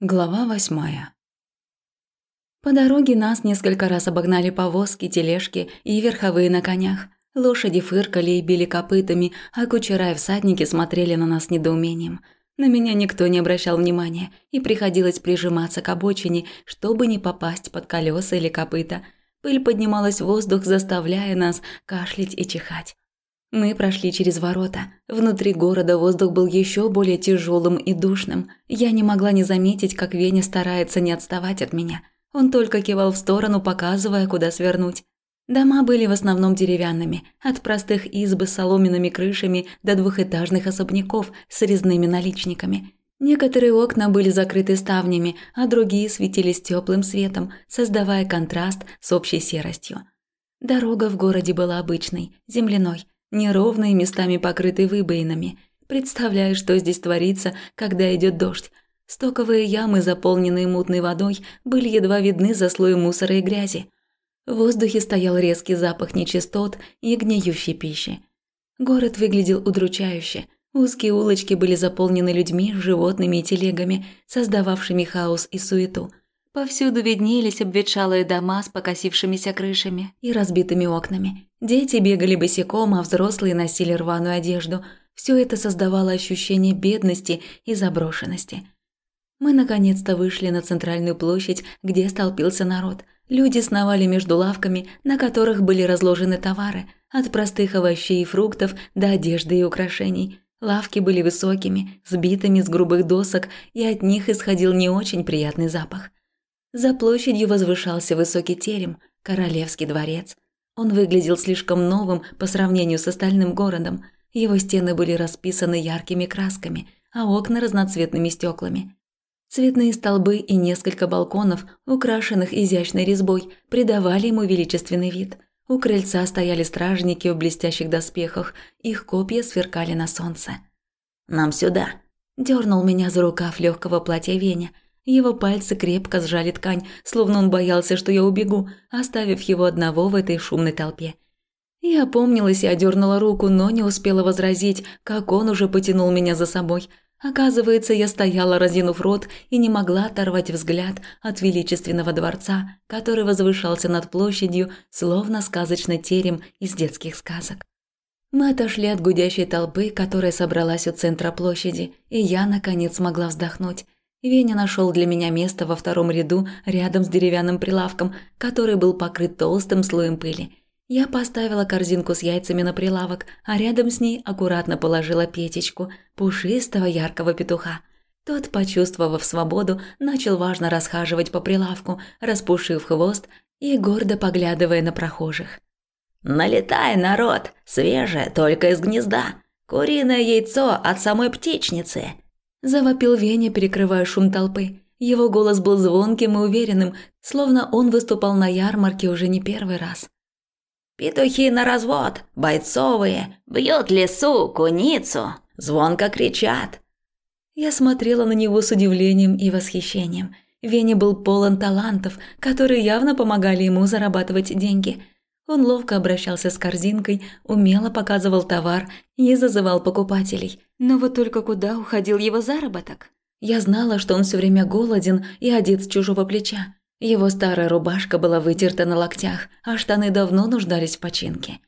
Глава восьмая. По дороге нас несколько раз обогнали повозки, тележки и верховые на конях. Лошади фыркали и били копытами, а кучера и всадники смотрели на нас недоумением. На меня никто не обращал внимания, и приходилось прижиматься к обочине, чтобы не попасть под колеса или копыта. Пыль поднималась в воздух, заставляя нас кашлять и чихать. Мы прошли через ворота. Внутри города воздух был еще более тяжелым и душным. Я не могла не заметить, как Веня старается не отставать от меня. Он только кивал в сторону, показывая, куда свернуть. Дома были в основном деревянными, от простых изб с соломенными крышами до двухэтажных особняков с резными наличниками. Некоторые окна были закрыты ставнями, а другие светились теплым светом, создавая контраст с общей серостью. Дорога в городе была обычной, земляной – неровные, местами покрытые выбоинами. Представляю, что здесь творится, когда идет дождь. Стоковые ямы, заполненные мутной водой, были едва видны за слоем мусора и грязи. В воздухе стоял резкий запах нечистот и гниющей пищи. Город выглядел удручающе. Узкие улочки были заполнены людьми, животными и телегами, создававшими хаос и суету. Повсюду виднелись обветшалые дома с покосившимися крышами и разбитыми окнами. Дети бегали босиком, а взрослые носили рваную одежду. Все это создавало ощущение бедности и заброшенности. Мы наконец-то вышли на центральную площадь, где столпился народ. Люди сновали между лавками, на которых были разложены товары, от простых овощей и фруктов до одежды и украшений. Лавки были высокими, сбитыми с грубых досок, и от них исходил не очень приятный запах. За площадью возвышался высокий терем, королевский дворец – он выглядел слишком новым по сравнению с остальным городом. Его стены были расписаны яркими красками, а окна разноцветными стеклами. Цветные столбы и несколько балконов, украшенных изящной резьбой, придавали ему величественный вид. У крыльца стояли стражники в блестящих доспехах, их копья сверкали на солнце. «Нам сюда!» – дернул меня за рукав легкого платья Веня – его пальцы крепко сжали ткань, словно он боялся, что я убегу, оставив его одного в этой шумной толпе. Я опомнилась и одернула руку, но не успела возразить, как он уже потянул меня за собой. Оказывается, я стояла, разинув рот, и не могла оторвать взгляд от величественного дворца, который возвышался над площадью, словно сказочный терем из детских сказок. Мы отошли от гудящей толпы, которая собралась у центра площади, и я, наконец, смогла вздохнуть. Веня нашел для меня место во втором ряду рядом с деревянным прилавком, который был покрыт толстым слоем пыли. Я поставила корзинку с яйцами на прилавок, а рядом с ней аккуратно положила петечку, пушистого яркого петуха. Тот, почувствовав свободу, начал важно расхаживать по прилавку, распушив хвост и гордо поглядывая на прохожих. «Налетай, народ! Свежее, только из гнезда! Куриное яйцо от самой птичницы!» Завопил Веня, перекрывая шум толпы. Его голос был звонким и уверенным, словно он выступал на ярмарке уже не первый раз. «Петухи на развод, бойцовые, бьют лесу, куницу, звонко кричат». Я смотрела на него с удивлением и восхищением. Веня был полон талантов, которые явно помогали ему зарабатывать деньги – он ловко обращался с корзинкой, умело показывал товар и зазывал покупателей. Но вот только куда уходил его заработок? Я знала, что он все время голоден и одет с чужого плеча. Его старая рубашка была вытерта на локтях, а штаны давно нуждались в починке.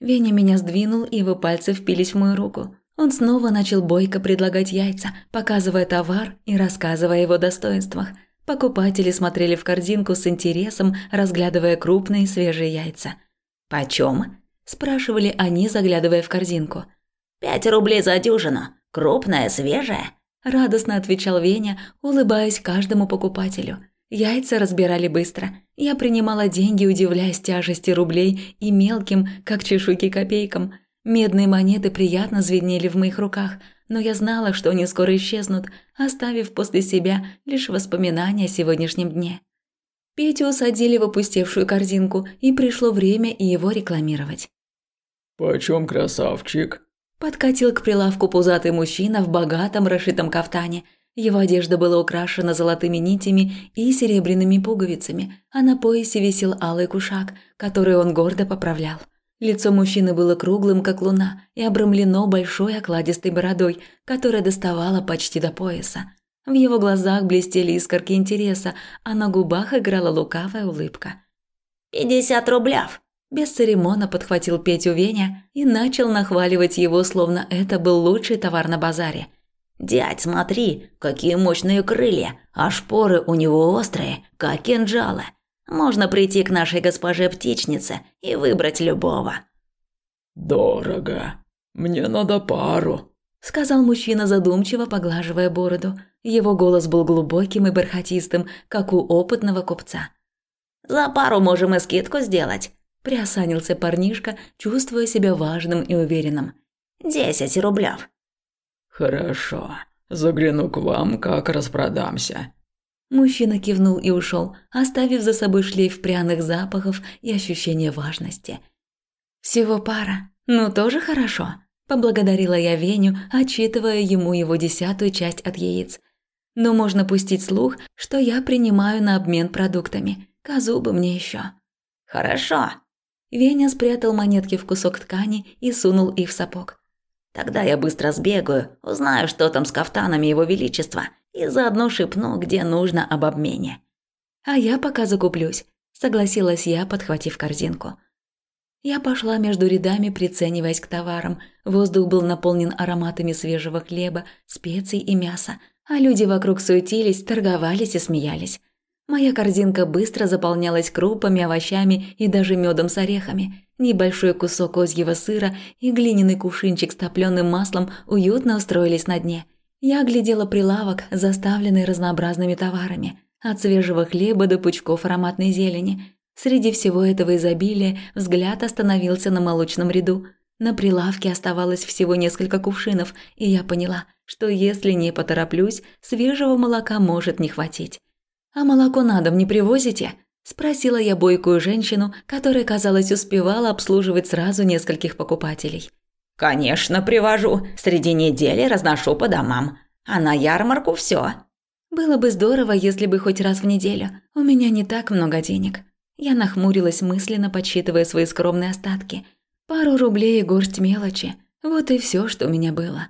Веня меня сдвинул, и его пальцы впились в мою руку. Он снова начал бойко предлагать яйца, показывая товар и рассказывая о его достоинствах – Покупатели смотрели в корзинку с интересом, разглядывая крупные свежие яйца. «Почем?» – спрашивали они, заглядывая в корзинку. «Пять рублей за дюжину. Крупная, свежая», – радостно отвечал Веня, улыбаясь каждому покупателю. Яйца разбирали быстро. Я принимала деньги, удивляясь тяжести рублей и мелким, как чешуйки, копейкам. Медные монеты приятно звенели в моих руках – но я знала, что они скоро исчезнут, оставив после себя лишь воспоминания о сегодняшнем дне. Петю усадили в опустевшую корзинку, и пришло время и его рекламировать. «Почем красавчик?» Подкатил к прилавку пузатый мужчина в богатом расшитом кафтане. Его одежда была украшена золотыми нитями и серебряными пуговицами, а на поясе висел алый кушак, который он гордо поправлял. Лицо мужчины было круглым, как луна, и обрамлено большой окладистой бородой, которая доставала почти до пояса. В его глазах блестели искорки интереса, а на губах играла лукавая улыбка. «Пятьдесят рублев!» Бесцеремонно подхватил Петю Веня и начал нахваливать его, словно это был лучший товар на базаре. «Дядь, смотри, какие мощные крылья, а шпоры у него острые, как кинжалы. Можно прийти к нашей госпоже-птичнице и выбрать любого». «Дорого. Мне надо пару», – сказал мужчина задумчиво, поглаживая бороду. Его голос был глубоким и бархатистым, как у опытного купца. «За пару можем и скидку сделать», – приосанился парнишка, чувствуя себя важным и уверенным. «Десять рублев». «Хорошо. Загляну к вам, как распродамся». Мужчина кивнул и ушел, оставив за собой шлейф пряных запахов и ощущение важности. «Всего пара. Ну, тоже хорошо», – поблагодарила я Веню, отчитывая ему его десятую часть от яиц. «Но можно пустить слух, что я принимаю на обмен продуктами. Козу бы мне еще. «Хорошо». Веня спрятал монетки в кусок ткани и сунул их в сапог. Тогда я быстро сбегаю, узнаю, что там с кафтанами его величества, и заодно шепну, где нужно об обмене. А я пока закуплюсь, согласилась я, подхватив корзинку. Я пошла между рядами, прицениваясь к товарам. Воздух был наполнен ароматами свежего хлеба, специй и мяса, а люди вокруг суетились, торговались и смеялись. Моя корзинка быстро заполнялась крупами, овощами и даже медом с орехами. Небольшой кусок козьего сыра и глиняный кувшинчик с топленым маслом уютно устроились на дне. Я оглядела прилавок, заставленный разнообразными товарами, от свежего хлеба до пучков ароматной зелени. Среди всего этого изобилия взгляд остановился на молочном ряду. На прилавке оставалось всего несколько кувшинов, и я поняла, что если не потороплюсь, свежего молока может не хватить. «А молоко на дом не привозите?» – спросила я бойкую женщину, которая, казалось, успевала обслуживать сразу нескольких покупателей. «Конечно, привожу. Среди недели разношу по домам. А на ярмарку все. «Было бы здорово, если бы хоть раз в неделю. У меня не так много денег». Я нахмурилась мысленно, подсчитывая свои скромные остатки. Пару рублей и горсть мелочи. Вот и все, что у меня было.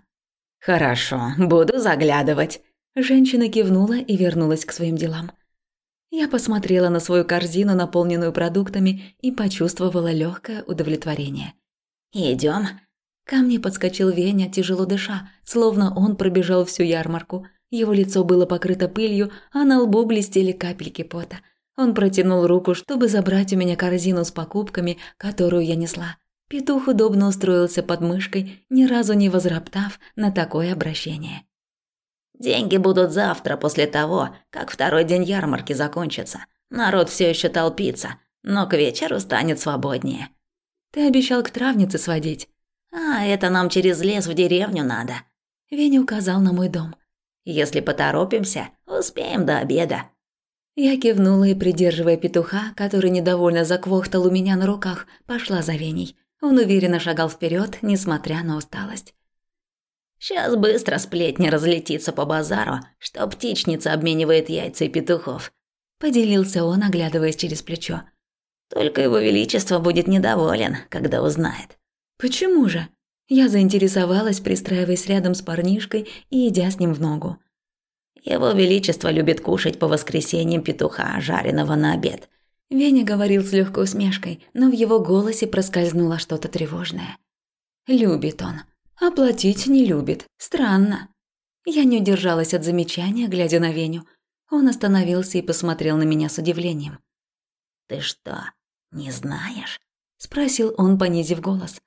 «Хорошо, буду заглядывать», Женщина кивнула и вернулась к своим делам. Я посмотрела на свою корзину, наполненную продуктами, и почувствовала легкое удовлетворение. Идем. Ко мне подскочил Веня, тяжело дыша, словно он пробежал всю ярмарку. Его лицо было покрыто пылью, а на лбу блестели капельки пота. Он протянул руку, чтобы забрать у меня корзину с покупками, которую я несла. Петух удобно устроился под мышкой, ни разу не возроптав на такое обращение. Деньги будут завтра, после того, как второй день ярмарки закончится. Народ все еще толпится, но к вечеру станет свободнее. Ты обещал к травнице сводить. А, это нам через лес в деревню надо. Веня указал на мой дом. Если поторопимся, успеем до обеда. Я кивнула и, придерживая петуха, который недовольно заквохтал у меня на руках, пошла за Веней. Он уверенно шагал вперед, несмотря на усталость. Сейчас быстро сплетни разлетится по базару, что птичница обменивает яйца и петухов. Поделился он, оглядываясь через плечо. Только его величество будет недоволен, когда узнает. Почему же? Я заинтересовалась, пристраиваясь рядом с парнишкой и идя с ним в ногу. Его величество любит кушать по воскресеньям петуха, жареного на обед. Веня говорил с легкой усмешкой, но в его голосе проскользнуло что-то тревожное. Любит он. Оплатить не любит. Странно. Я не удержалась от замечания, глядя на Веню. Он остановился и посмотрел на меня с удивлением. «Ты что, не знаешь?» – спросил он, понизив голос.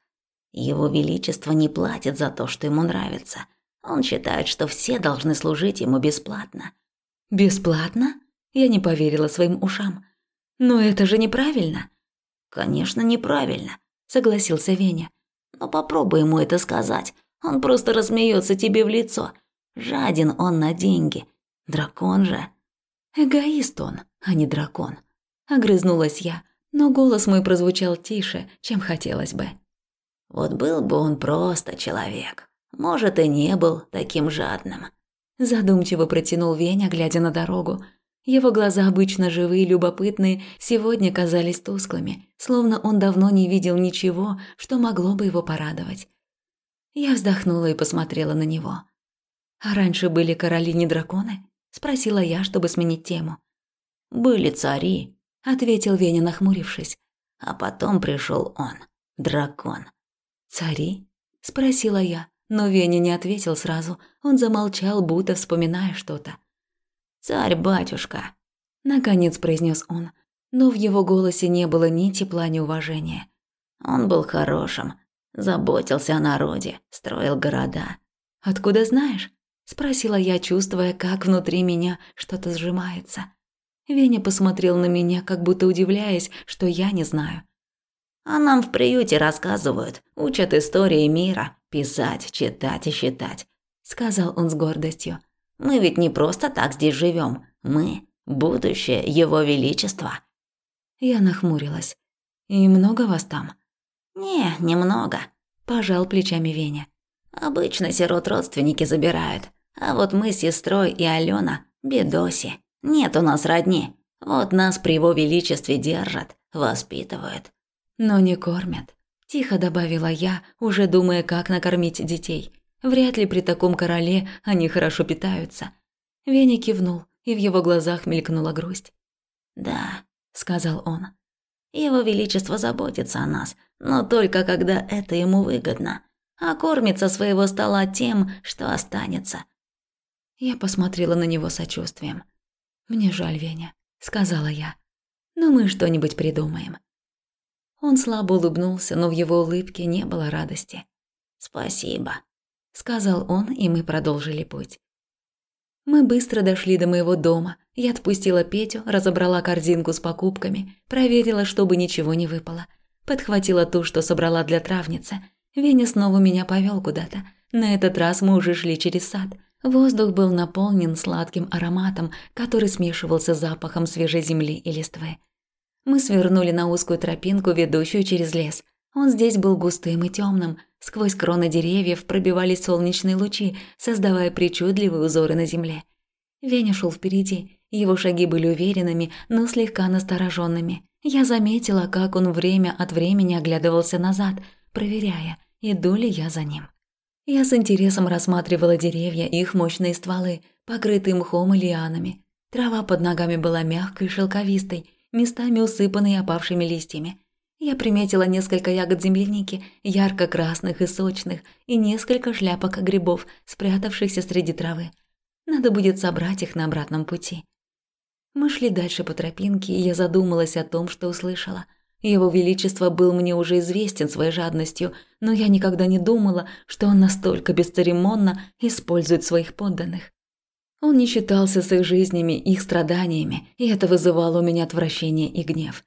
«Его Величество не платит за то, что ему нравится. Он считает, что все должны служить ему бесплатно». «Бесплатно?» Я не поверила своим ушам. «Но это же неправильно». «Конечно, неправильно», – согласился Веня. Но попробуй ему это сказать. Он просто рассмеется тебе в лицо. Жаден он на деньги. Дракон же. Эгоист он, а не дракон. Огрызнулась я, но голос мой прозвучал тише, чем хотелось бы. Вот был бы он просто человек. Может, и не был таким жадным. Задумчиво протянул Веня, глядя на дорогу, его глаза, обычно живые и любопытные, сегодня казались тусклыми, словно он давно не видел ничего, что могло бы его порадовать. Я вздохнула и посмотрела на него. А раньше были короли не драконы? Спросила я, чтобы сменить тему. Были цари, ответил Веня, нахмурившись. А потом пришел он, дракон. Цари? Спросила я, но Веня не ответил сразу. Он замолчал, будто вспоминая что-то. «Царь-батюшка», — наконец произнес он, но в его голосе не было ни тепла, ни уважения. Он был хорошим, заботился о народе, строил города. «Откуда знаешь?» – спросила я, чувствуя, как внутри меня что-то сжимается. Веня посмотрел на меня, как будто удивляясь, что я не знаю. «А нам в приюте рассказывают, учат истории мира, писать, читать и считать», – сказал он с гордостью. «Мы ведь не просто так здесь живем, мы – будущее Его Величества». Я нахмурилась. «И много вас там?» «Не, немного», – пожал плечами Веня. «Обычно сирот родственники забирают, а вот мы с сестрой и Алена – бедоси. Нет у нас родни. Вот нас при его величестве держат, воспитывают». «Но не кормят», – тихо добавила я, уже думая, как накормить детей. Вряд ли при таком короле они хорошо питаются. Веня кивнул, и в его глазах мелькнула грусть. «Да, сказал он. Его величество заботится о нас, но только когда это ему выгодно, а кормится своего стола тем, что останется. Я посмотрела на него сочувствием. Мне жаль, Веня, сказала я. Но мы что-нибудь придумаем. Он слабо улыбнулся, но в его улыбке не было радости. Спасибо, сказал он, и мы продолжили путь. Мы быстро дошли до моего дома. Я отпустила Петю, разобрала корзинку с покупками, проверила, чтобы ничего не выпало. Подхватила ту, что собрала для травницы. Веня снова меня повел куда-то. На этот раз мы уже шли через сад. Воздух был наполнен сладким ароматом, который смешивался с запахом свежей земли и листвы. Мы свернули на узкую тропинку, ведущую через лес. Он здесь был густым и темным, Сквозь кроны деревьев пробивались солнечные лучи, создавая причудливые узоры на земле. Веня шел впереди. Его шаги были уверенными, но слегка настороженными. Я заметила, как он время от времени оглядывался назад, проверяя, иду ли я за ним. Я с интересом рассматривала деревья и их мощные стволы, покрытые мхом и лианами. Трава под ногами была мягкой и шелковистой, местами усыпанной опавшими листьями. Я приметила несколько ягод земляники, ярко-красных и сочных, и несколько шляпок грибов, спрятавшихся среди травы. Надо будет собрать их на обратном пути. Мы шли дальше по тропинке, и я задумалась о том, что услышала. Его Величество был мне уже известен своей жадностью, но я никогда не думала, что он настолько бесцеремонно использует своих подданных. Он не считался с их жизнями, их страданиями, и это вызывало у меня отвращение и гнев.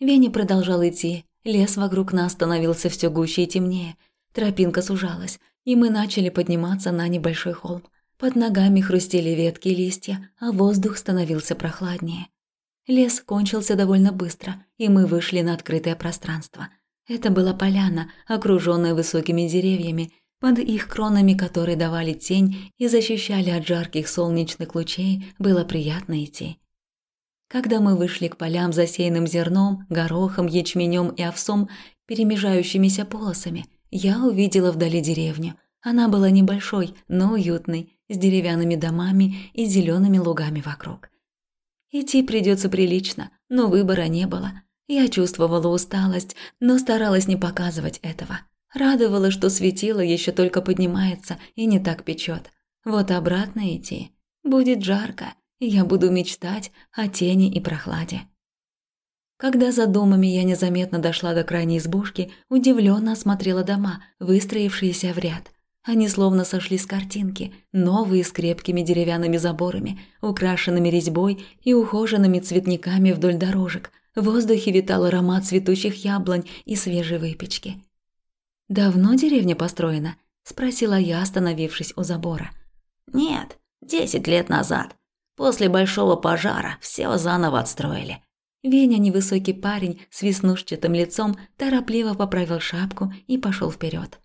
Веня продолжал идти. Лес вокруг нас становился все гуще и темнее. Тропинка сужалась, и мы начали подниматься на небольшой холм. Под ногами хрустели ветки и листья, а воздух становился прохладнее. Лес кончился довольно быстро, и мы вышли на открытое пространство. Это была поляна, окруженная высокими деревьями, под их кронами, которые давали тень и защищали от жарких солнечных лучей, было приятно идти. Когда мы вышли к полям, засеянным зерном, горохом, ячменем и овсом, перемежающимися полосами, я увидела вдали деревню. Она была небольшой, но уютной, с деревянными домами и зелеными лугами вокруг. Идти придется прилично, но выбора не было. Я чувствовала усталость, но старалась не показывать этого. Радовало, что светило еще только поднимается и не так печет. Вот обратно идти будет жарко, я буду мечтать о тени и прохладе. Когда за домами я незаметно дошла до крайней избушки, удивленно осмотрела дома, выстроившиеся в ряд. Они словно сошли с картинки, новые с крепкими деревянными заборами, украшенными резьбой и ухоженными цветниками вдоль дорожек. В воздухе витал аромат цветущих яблонь и свежей выпечки. «Давно деревня построена?» – спросила я, остановившись у забора. «Нет, десять лет назад. После большого пожара все заново отстроили. Веня, невысокий парень с веснушчатым лицом, торопливо поправил шапку и пошел вперед.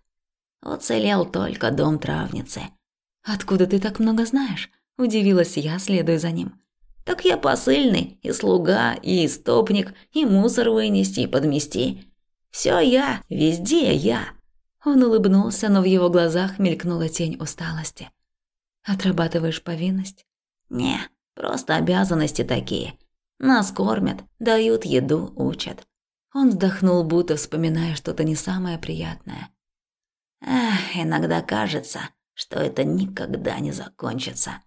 Уцелел только дом травницы. «Откуда ты так много знаешь?» – удивилась я, следуя за ним. «Так я посыльный, и слуга, и истопник, и мусор вынести, и подмести. Все я, везде я». Он улыбнулся, но в его глазах мелькнула тень усталости. Отрабатываешь повинность? Не, просто обязанности такие. Нас кормят, дают еду, учат. Он вздохнул, будто вспоминая что-то не самое приятное. Эх, иногда кажется, что это никогда не закончится.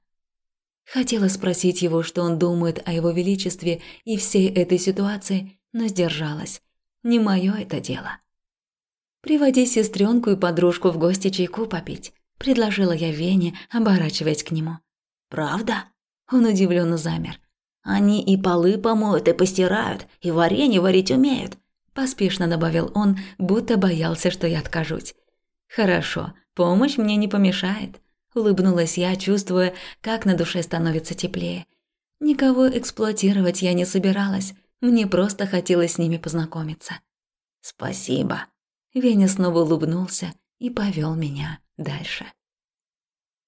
Хотела спросить его, что он думает о его величестве и всей этой ситуации, но сдержалась. Не мое это дело. «Приводи сестренку и подружку в гости чайку попить», – предложила я Вене, оборачиваясь к нему. «Правда?» Он удивленно замер. «Они и полы помоют, и постирают, и варенье варить умеют», – поспешно добавил он, будто боялся, что я откажусь. «Хорошо, помощь мне не помешает», – улыбнулась я, чувствуя, как на душе становится теплее. Никого эксплуатировать я не собиралась, мне просто хотелось с ними познакомиться. «Спасибо». Веня снова улыбнулся и повел меня дальше.